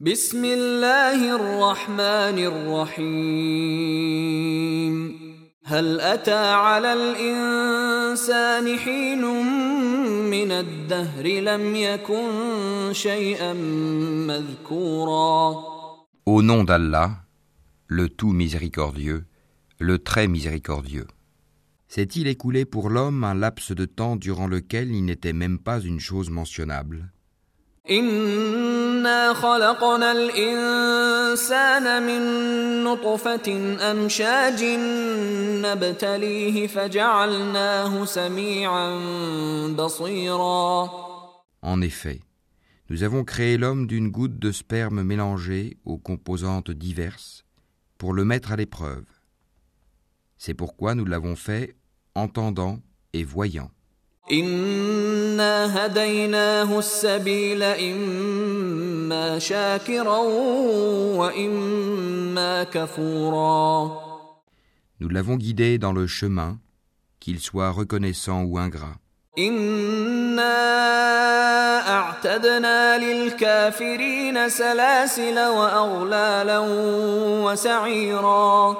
بسم الله الرحمن الرحيم هل أتى على الإنسان حين من الدهر لم يكن شيئا مذكورا Au nom d'Allah, le tout miséricordieux, le très miséricordieux. S'est-il écoulé pour l'homme un laps de temps durant lequel il n'était même pas une chose mentionnable إنا خلقنا الإنسان من نطفة أمشاج نبتليه فجعلناه سميعا بصيرا En effet, nous avons créé l'homme d'une goutte de sperme mélangée aux composantes diverses pour le mettre à l'épreuve. C'est pourquoi nous l'avons fait entendant et voyant. إنا هديناه السبيل إما شاكرا وإما كفورا Nous l'avons guidé dans le chemin, qu'il soit reconnaissant ou ingrat. إنا أعتدنا للكافرين سلاسل وأغلالا وسعيرا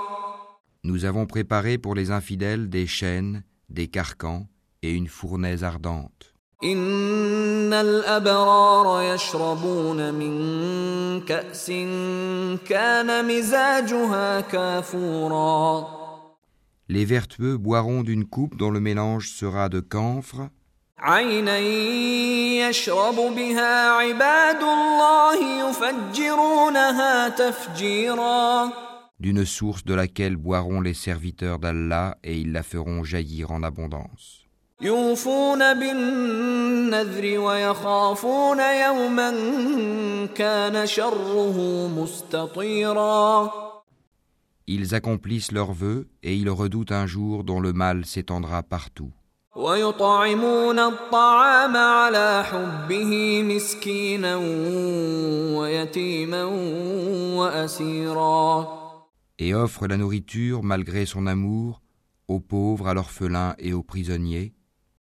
Nous avons préparé pour les infidèles des chaînes, des carcans et une fournaise ardente. إن الأبرار يشربون من كأس كان مزاجها كافورا Les vertueux boiront d'une coupe dont le mélange sera de camphre, عينا يشرب بها عباد الله يفجرونها تفجيرا d'une source de laquelle boiront les serviteurs d'Allah et ils la feront jaillir en abondance. يوفون بالنذر ويخافون يوما كان شره مستطيرا Ils accomplissent leurs vœux et ils redoutent un jour dont le mal s'étendra partout. ويطعمون الطعام على حبه مسكينا ويتيما واسيرا Et offrent la nourriture malgré son amour aux pauvres, à l'orphelin et aux prisonniers.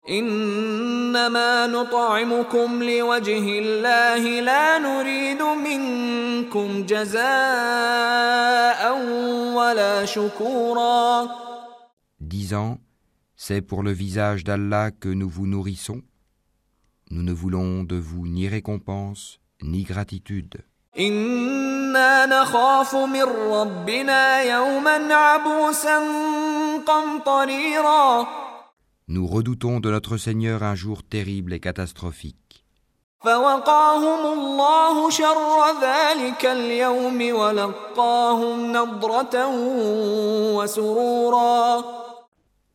انما نطعمكم لوجه الله لا نريد منكم جزاء ولا شكورا disant C'est pour le visage d'Allah que nous vous nourrissons. Nous ne voulons de vous ni récompense, ni gratitude. انا نخاف من ربنا يوما عبوسا قمطريرا Nous redoutons de notre Seigneur un jour terrible et catastrophique.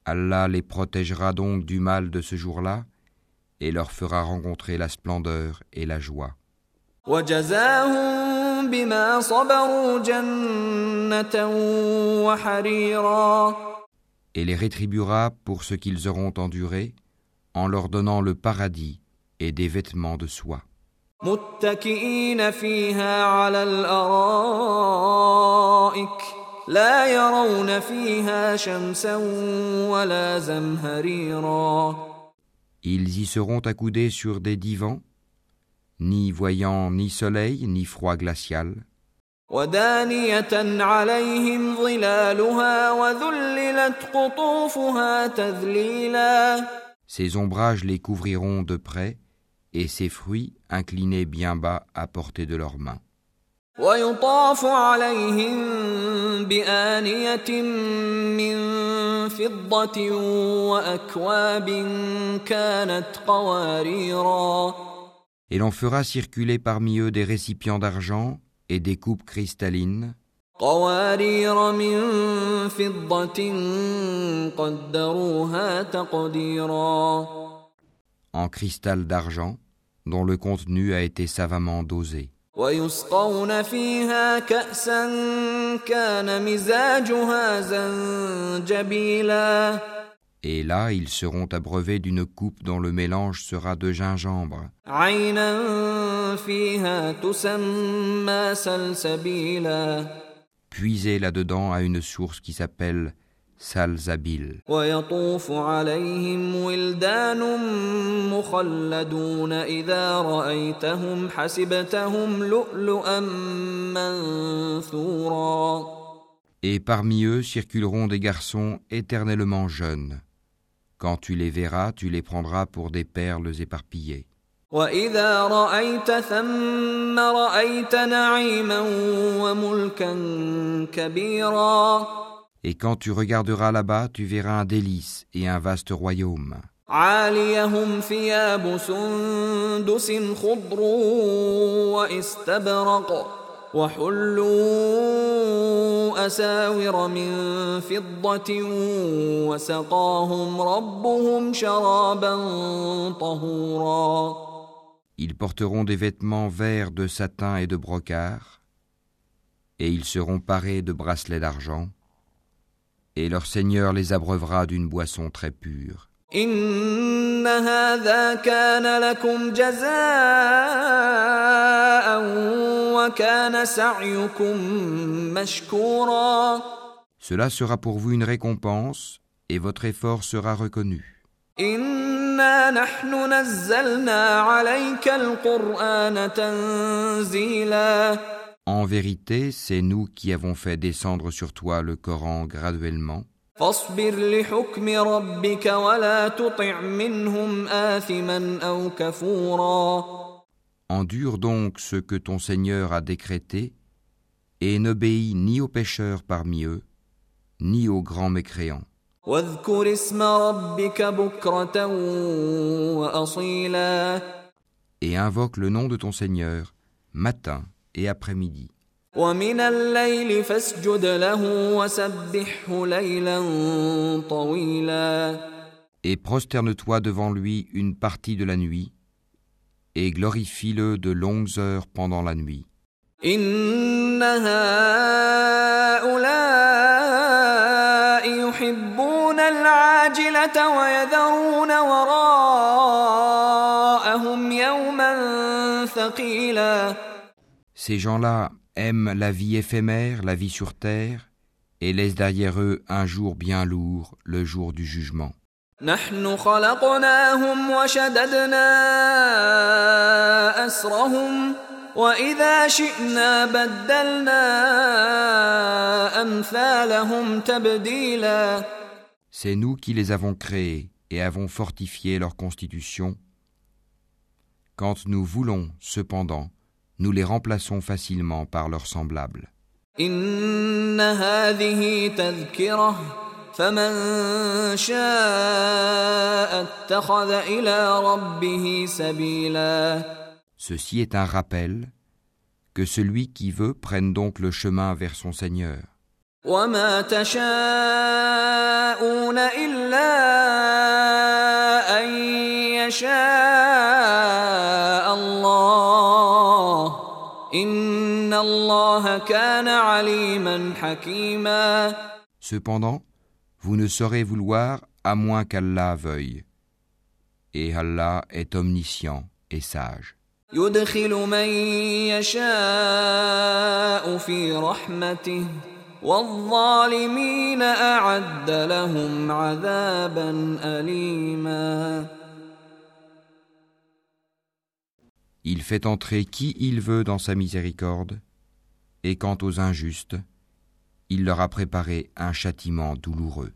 Allah les protégera donc du mal de ce jour-là et leur fera rencontrer la splendeur et la joie Et les rétribuera pour ce qu'ils auront enduré en leur donnant le paradis et des vêtements de soie. متكئين فيها على الأرائك لا يرون فيها شمسا ولا زمهريرا Ils y seront accoudés sur des divans, ni voyant ni soleil ni froid glacial, ودانية عليهم ظلالها وذللت قطوفها تذليلا Ses ombrages les couvriront de près, et ses fruits inclinés bien bas à portée de leurs mains. ويطاف عليهم بآنية من فضة وأكواب كانت قواريرا Et l'on fera circuler parmi eux des récipients d'argent et des coupes en cristal d'argent dont le contenu a été savamment dosé. Et là, ils seront abreuvés d'une coupe dont le mélange sera de gingembre, عينا فيها تسمى سلسبيلا puisés là-dedans à une source qui s'appelle Salzabil. ويطوف عليهم ولدان مخلدون إذا رأيتهم حسبتهم لؤلؤا منثورا Et parmi eux circuleront des garçons éternellement jeunes. Quand tu les verras, tu les prendras pour des perles éparpillées. وإذا رأيت ثم رأيت نعيما وملكا كبيرا Et quand tu regarderas là-bas, tu verras un délice et un vaste royaume. عاليهم ثياب سندس خضر واستبرق وحلوا أساور من فضة وسقاهم ربهم شرابا طهورا Ils porteront des vêtements verts de satin et de brocart, et ils seront parés de bracelets d'argent, et leur Seigneur les abreuvera d'une boisson très pure. إن هذا كان لكم جزاء وكان سعيكم مشكورا Cela sera pour vous une récompense, et votre effort sera reconnu. إنا نحن نزلنا عليك القرآن تنزيلا En vérité, c'est nous qui avons fait descendre sur toi le Coran graduellement. فاصبر لحكم ربك ولا تطع منهم آثما أو كفورا Endure donc ce que ton Seigneur a décrété, et n'obéis ni aux pécheurs parmi eux, ni aux grands mécréants. واذكر اسم ربك بكرة وأصيلا Et invoque le nom de ton Seigneur, matin et après-midi. ومن الليل فاسجد له وسبحه ليلا طويلا Et prosterne-toi devant lui une partie de la nuit, et glorifie-le de longues heures pendant la nuit. إن هؤلاء يحبون العاجلة ويذرون وراءهم يوما ثقيلا Ces gens-là aiment la vie éphémère, la vie sur terre, et laissent derrière eux un jour bien lourd, le jour du jugement. نحن خلقناهم وشددنا أسرهم وإذا شئنا بدلنا أمثالهم تبديلا C'est nous qui les avons créés et avons fortifié leur constitution. Quand nous voulons, cependant, nous les remplaçons facilement par leurs semblables. إن هذه تذكرة فمن شاء اتخذ إلى ربه سبيلا Ceci est un rappel que celui qui veut prenne donc le chemin vers son Seigneur. وما تشاءون إلا أن يشاء Cependant, vous ne saurez vouloir à moins qu'Allah veuille. Et Allah est omniscient et sage. Il fait entrer qui il veut dans sa miséricorde, et quant aux injustes, il leur a préparé un châtiment douloureux.